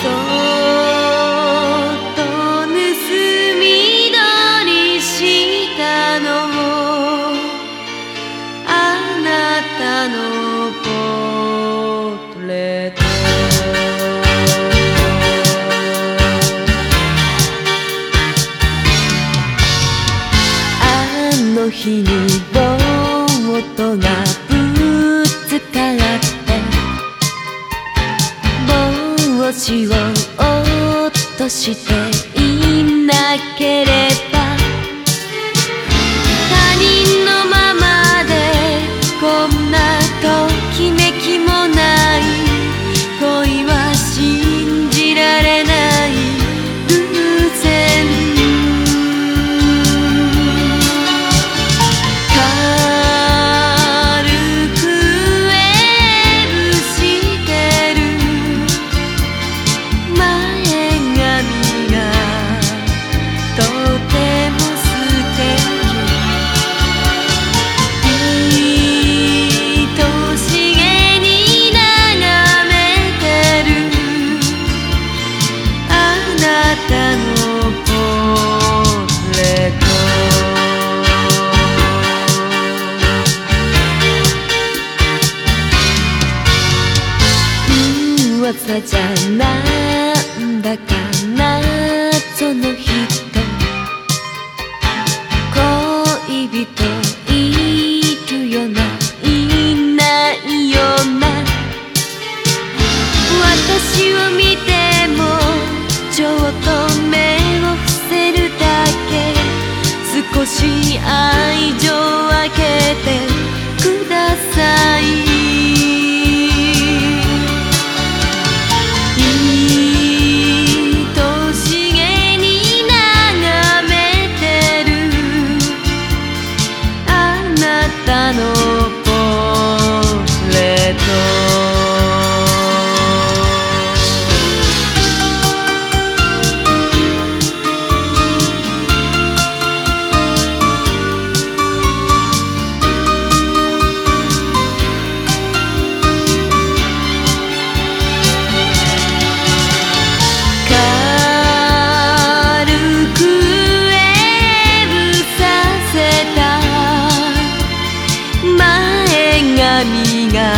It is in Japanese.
そっと盗み撮りしたの。あなたのポートレート。あの日にボートが帽子を落としていなければじゃなんだか謎の人。恋人いるよないないよな。私を見てもちょっと目を伏せるだけ。少し愛情分けてのが